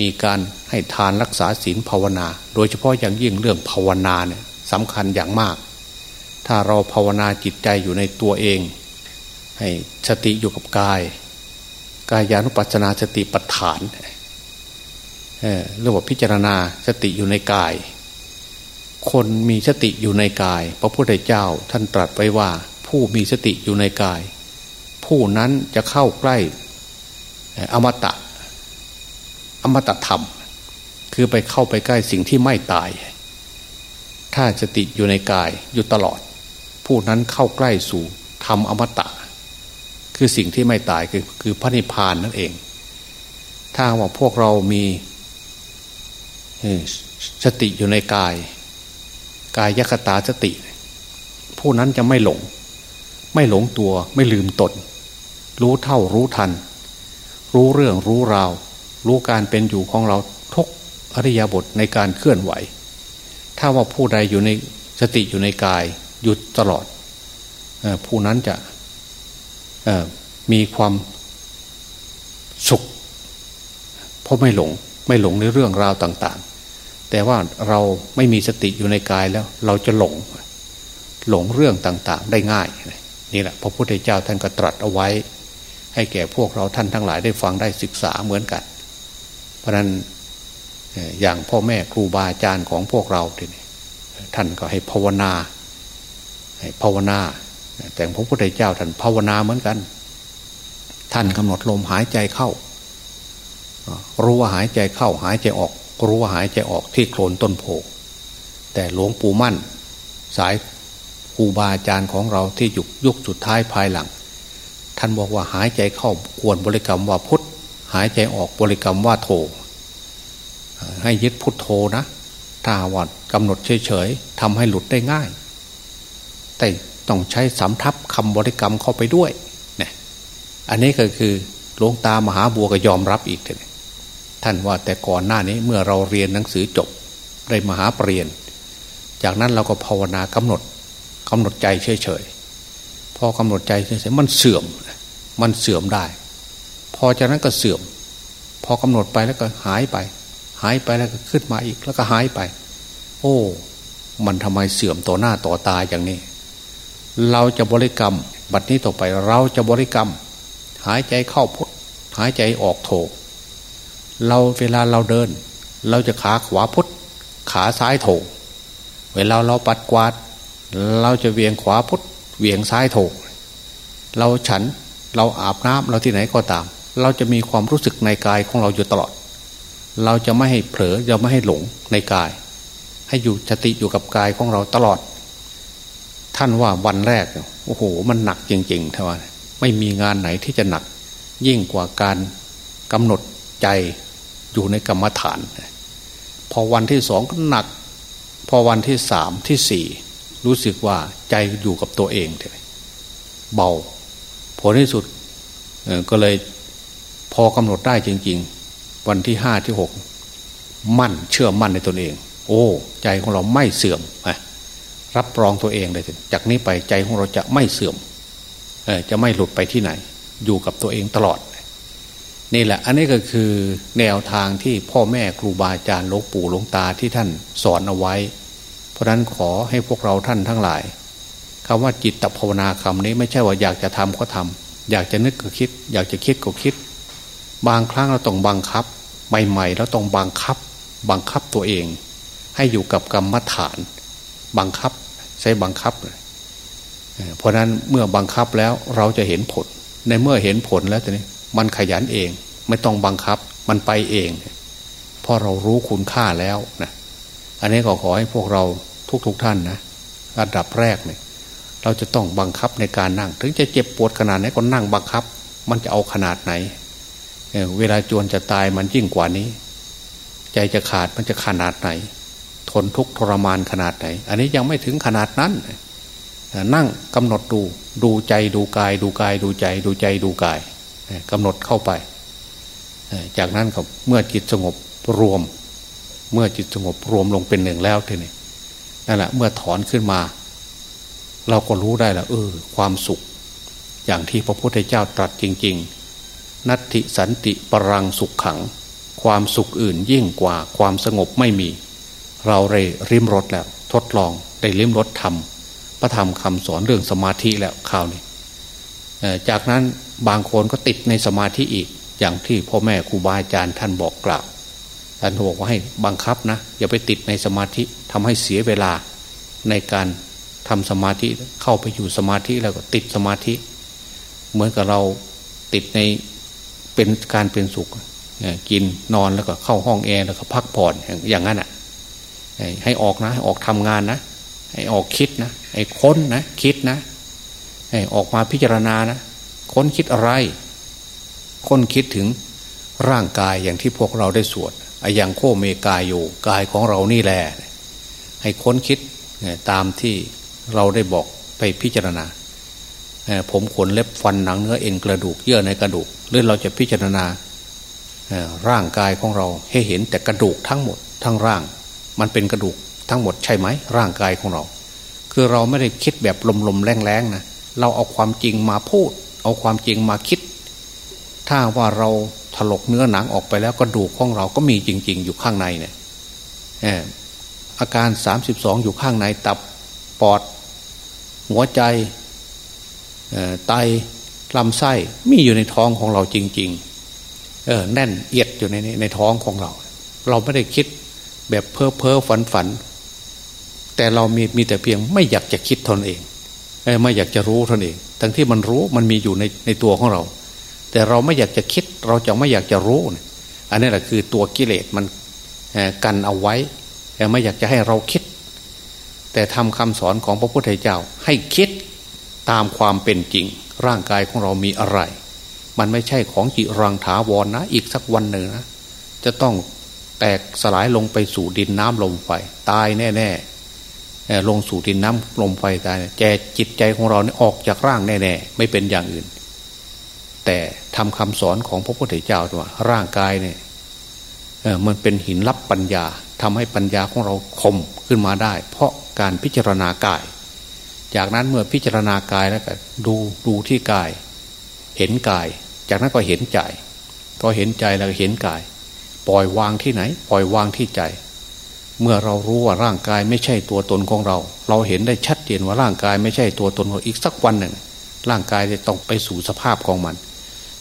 มีการให้ทานรักษาศีลภาวนา โดยเฉพาะอย่างยิ่งเรื่องภาวนาเนี่ยสำคัญอย่างมาก ถ้าเราภาวนาจิตใจอยู่ในตัวเอง ให้สติอยู่กับกาย กายานุปัสนาสติปัฏฐานเรื่อว่าพิจารณาสติอยู่ในกาย คนมีสติอยู่ในกาย พระพุทธเจ้าท่านตรัสไว้ว่า ผู้มีสติอยู่ในกาย ผู้นั้นจะเข้าใกล้อมตะ อมตะธรรม คือไปเข้าไปใกล้สิ่งที่ไม่ตาย ถ้าสติอยู่ในกายอยู่ตลอด ผู้นั้นเข้าใกล้สู่ธรรมอมตะ คือสิ่งที่ไม่ตายคือคือพระนิพพานนั่นเอง ถ้าว่าพวกเรามีสติอยู่ในกาย กายยคตาสติ ผู้นั้นจะไม่หลง ไม่หลงตัวไม่ลืมตน รู้เท่ารู้ทัน รู้เรื่องรู้ราว รู้การเป็นอยู่ของเราทุกอริยบทในการเคลื่อนไหว ถ้าว่าผู้ใดอยู่ในสติอยู่ในกายหยุดตลอดผู้นั้นจะ มีความสุข เพราะไม่หลงไม่หลงในเรื่องราวต่าง ๆ แต่ว่าเราไม่มีสติอยู่ในกายแล้ว เราจะหลง หลงเรื่องต่าง ๆ ได้ง่าย นี่แหละพระพุทธเจ้าท่านก็ตรัสเอาไว้ ให้แก่พวกเราท่านทั้งหลายได้ฟังได้ศึกษาเหมือนกัน เพราะนั้นอย่างพ่อแม่ครูบาอาจารย์ของพวกเราท่านก็ให้ภาวนาให้ภาวนา แต่พระพุทธเจ้าท่านภาวนาเหมือนกัน ท่านกำหนดลมหายใจเข้า รู้ว่าหายใจเข้าหายใจออก รู้ว่าหายใจออกที่โคลนต้นโพแต่หลวงปู่มั่น สายครูบาอาจารย์ของเราที่ยุคยุคสุดท้ายภายหลัง ท่านบอกว่าหายใจเข้าควรบริกรรมว่าพุทธหายใจออกบริกรรมว่าโท ให้ยึดพุทโธนะถ้าวัดกำหนดเฉยๆทำให้หลุดได้ง่าย แต่ ต้องใช้สำทับคำบริกรรมเข้าไปด้วยนี่อันนี้ก็คือหลวงตามหาบัวก็ยอมรับอีกเลยท่านว่าแต่ก่อนหน้านี้เมื่อเราเรียนหนังสือจบได้มหาปรริญญาจากนั้นเราก็ภาวนากำหนดกำหนดใจเฉยๆพอกำหนดใจเฉยๆมันเสื่อม มันเสื่อมได้ พอจากนั้นก็เสื่อม พอกำหนดไปแล้วก็หายไป หายไปแล้วก็ขึ้นมาอีกแล้วก็หายไป โอ้ มันทำไมเสื่อมต่อหน้าต่อตาอย่างนี้ เราจะบริกรรม บัดนี้ต่อไปเราจะบริกรรม หายใจเข้าพุทหายใจออกโถเราเวลาเราเดิน เราจะขาขวาพุทขาซ้ายโถเวลาเราปัดกวาด เราจะเวียงขวาพุทเวียงซ้ายโถเราฉันเราอาบน้ำเราที่ไหนก็ตาม เราจะมีความรู้สึกในกายของเราอยู่ตลอด เราจะไม่ให้เผลอจะไม่ให้หลงในกาย ให้อยู่สติอยู่กับกายของเราตลอด ท่านว่าวันแรกโอ้โห มันหนักจริงๆท่านว่าไม่มีงานไหนที่จะหนัก ยิ่งกว่าการกำหนดใจอยู่ในกรรมฐาน พอวันที่สองก็หนัก พอวันที่สามที่สี่รู้สึกว่าใจอยู่กับตัวเองเบาผลที่สุดก็เลยพอกำหนดได้จริง ๆ วันที่ห้าที่หกมั่นเชื่อมั่นในตนเอง โอ้ ใจของเราไม่เสื่อมะ รับรองตัวเองเลยจากนี้ไปใจของเราจะไม่เสื่อมจะไม่หลุดไปที่ไหน อยู่กับตัวเองตลอด นี่แหละ อันนี้ก็คือแนวทางที่พ่อแม่ครูบาอาจารย์หลวงปู่หลวงตาที่ท่านสอนเอาไว้ เพราะนั้นขอให้พวกเราท่านทั้งหลายคำว่าจิตตภาวนาคำนี้ไม่ใช่ว่าอยากจะทำก็ทำอยากจะนึกก็คิด อยากจะคิดก็คิด บางครั้งเราต้องบังคับ ใหม่ๆเราต้องบังคับ บังคับตัวเอง ให้อยู่กับกรรมฐาน บังคับ ใช้บังคับ เพราะนั้นเมื่อบังคับแล้วเราจะเห็นผล ในเมื่อเห็นผลแล้วตอนนี้ มันขยันเอง ไม่ต้องบังคับ มันไปเองเพราะเรารู้คุณค่าแล้วนะอันนี้ก็ขอให้พวกเราทุกๆทท่านนะอันดับแรกเนี่ยเราจะต้องบังคับในการนั่ง ถึงจะเจ็บปวดขนาดไหนก็นั่งบังคับ มันจะเอาขนาดไหนเเวลาจวนจะตายมันยิ่งกว่านี้ ใจจะขาดมันจะขนาดไหน ทนทุกข์ทรมานขนาดไหน อันนี้ยังไม่ถึงขนาดนั้น นั่งกำหนดดูดูใจดูกาย ดูกาย ดูใจ ดูใจดูกายกำหนดเข้าไป จากนั้นก็เมื่อจิตสงบรวม เมื่อจิตสงบรวมลงเป็นหนึ่งแล้วทีนี้นั่นแหละเมื่อถอนขึ้นมา เราก็รู้ได้ล้วเออ ความสุข อย่างที่พระพุทธเจ้าตรัสจริง ๆ นัตติสันติปรังสุขขัง ความสุขอื่นยิ่งกว่าความสงบไม่มี เราได้ริมรถแล้ว ทดลองได้ริมรถทำพระธรรมคำสอนเรื่องสมาธิแล้วข่าวนี้จากนั้นบางคนก็ติดในสมาธิอีก อย่างที่พ่อแม่ครูบาอาจารย์ท่านบอกกล่าวท่านบอกว่าให้บังคับนะอย่าไปติดในสมาธิทำให้เสียเวลาในการทำสมาธิเข้าไปอยู่สมาธิแล้วก็ติดสมาธิ เหมือนกับเราติดในเป็นการเป็นสุขกินนอนแล้วก็เข้าห้องแอร์แล้วก็พักผ่อนอย่างนั้นอะ ให้ออกนะให้ออกทำงานนะให้ออกคิดนะให้ค้นนะคิดนะให้ออกมาพิจารณานะค้นคิดอะไร ค้นคิดถึงร่างกายอย่างที่พวกเราได้สวดอย่างโคเมกายอยู่กายของเรานี่แหละให้ค้นคิดตามที่เราได้บอกไปพิจารณา ผมขนเล็บฟันหนังเนื้อเอ็นกระดูกเยื่อในกระดูกหรือเราจะพิจารณาร่างกายของเราให้เห็นแต่กระดูกทั้งหมดทั้งร่าง มันเป็นกระดูกทั้งหมดใช่ไหมร่างกายของเรา คือเราไม่ได้คิดแบบลมๆแรงๆนะเราเอาความจริงมาพูด เอาความจริงมาคิด ถ้าว่าเราถลกเนื้อหนังออกไปแล้วกระดูกของเราก็มีจริง ๆ อยู่ข้างในเนี่ยอาการสามสิบสองอยู่ข้างในตับปอด หัวใจไตลำไส้มีอยู่ในท้องของเราจริง ๆ เออแน่นเอียดอยู่ในในท้องของเรา เราไม่ได้คิด แบบเพ้อเพ้อฝันฝัน แต่เรามีมีแต่เพียงไม่อยากจะคิดทนเองไม่อยากจะรู้ทนเอง ทั้งที่มันรู้มันมีอยู่ในในตัวของเรา แต่เราไม่อยากจะคิด เราจะไม่อยากจะรู้อันนี้แหละคือตัวกิเลสมันกันเอาไว้ไม่อยากจะให้เราคิด แต่ทำคำสอนของพระพุทธเจ้าให้คิดตามความเป็นจริง ร่างกายของเรามีอะไร มันไม่ใช่ของจิรังถาวรนนะ อีกสักวันหนึ่งนะจะต้อง แตกสลายลงไปสู่ดินน้ำลมไฟตายแน่ๆลงสู่ดินน้ำลมไฟตายแจจิตใจของเราเนี่ยออกจากร่างแน่ๆไม่เป็นอย่างอื่น แต่ทำคำสอนของพระพุทธเจ้าว่าร่างกายเนี่ยมันเป็นหินรับปัญญาทำให้ปัญญาของเราคมขึ้นมาได้ เพราะการพิจารณากาย จากนั้นเมื่อพิจารณากายแล้วก็ดูดูที่กาย เห็นกาย จากนั้นก็เห็นใจพอเห็นใจแล้วเห็นกาย ปล่อยวางที่ไหน ปล่อยวางที่ใจ เมื่อเรารู้ว่าร่างกายไม่ใช่ตัวตนของเรา เราเห็นได้ชัดเจนว่าร่างกายไม่ใช่ตัวตนของอีกสักวันหนึ่ง ร่างกายจะต้องไปสู่สภาพของมัน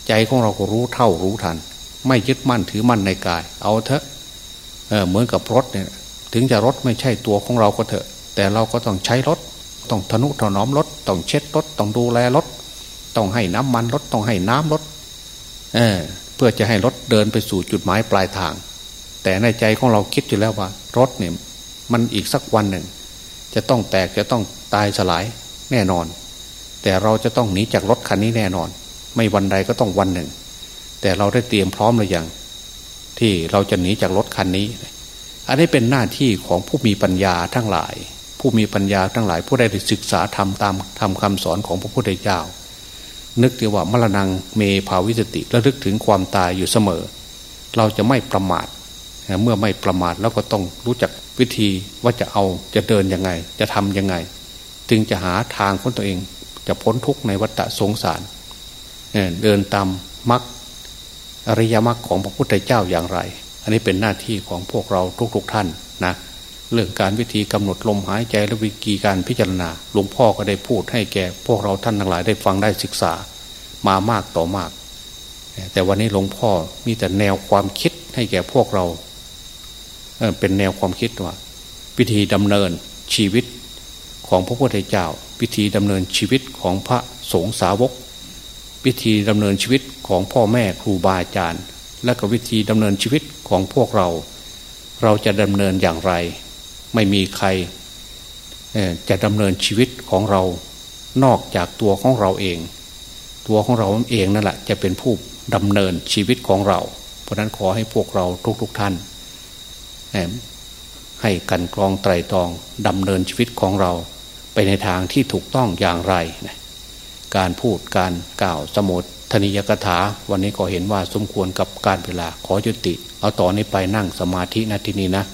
ใจของเราก็รู้เท่ารู้ทัน ไม่ยึดมั่นถือมั่นในกาย เอาเถอะเเหมือนกับรถเนี่ย ถึงจะรถไม่ใช่ตัวของเราก็เถอะ แต่เราก็ต้องใช้รถ ต้องทนุถนอมรถ ต้องเช็ดรถ ต้องดูแลรถ ต้องให้น้ำมันรถ ต้องให้น้ำรถ เออ เพื่อจะให้รถเดินไปสู่จุดหมายปลายทาง แต่ในใจของเราคิดอยู่แล้วว่ารถเนี่ยมันอีกสักวันหนึ่ง จะต้องแตกจะต้องตายสลายแน่นอน แต่เราจะต้องหนีจากรถคันนี้แน่นอน ไม่วันใดก็ต้องวันหนึ่ง แต่เราได้เตรียมพร้อมหรือยังที่เราจะหนีจากรถคันนี้ อันนี้เป็นหน้าที่ของผู้มีปัญญาทั้งหลาย ผู้มีปัญญาทั้งหลาย ผู้ได้ศึกษาทำตามทำคำสอนของพระพุทธเจ้า นึกถึงว่ามรณงเมภาวิสติและลึกถึงความตายอยู่เสมอ เราจะไม่ประมาทเมื่อไม่ประมาทแล้วก็ต้องรู้จักวิธีว่าจะเอาจะเดินยังไง จะทำยังไง จึงจะหาทางของตัวเอง จะพ้นทุกข์ในวัฏสงสารเดินตามมรรคอริยมรรคของพระพุทธเจ้าอย่างไร อันนี้เป็นหน้าที่ของพวกเราทุกๆทท่านนะ เรื่องการวิธีกำหนดลมหายใจและวิธีการพิจารณาหลวงพ่อก็ได้พูดให้แก่พวกเราท่านทั้งหลายได้ฟังได้ศึกษามามากต่อมาก แต่วันนี้หลวงพ่อมีแต่แนวความคิดให้แก่พวกเราเป็นแนวความคิดว่า วิธีดำเนินชีวิตของพระพุทธเจ้า วิธีดำเนินชีวิตของพระสงฆ์สาวก วิธีดำเนินชีวิตของพ่อแม่ครูบาอาจารย์ และก็วิธีดำเนินชีวิตของพวกเรา เราจะดำเนินอย่างไร ไม่มีใครจะดำเนินชีวิตของเรานอกจากตัวของเราเอง ตัวของเราเองนั่นแหละจะเป็นผู้ดำเนินชีวิตของเรา เพราะนั้นขอให้พวกเราทุกๆทท่าน ให้กันกรองไตรตรองดำเนินชีวิตของเราไปในทางที่ถูกต้องอย่างไร การพูดการกล่าวสมุดธนิยกถา วันนี้ก็เห็นว่าสมควรกับการเวลาขอจุติ เอาต่อนนี้ไปนั่งสมาธินาทีนี้นะ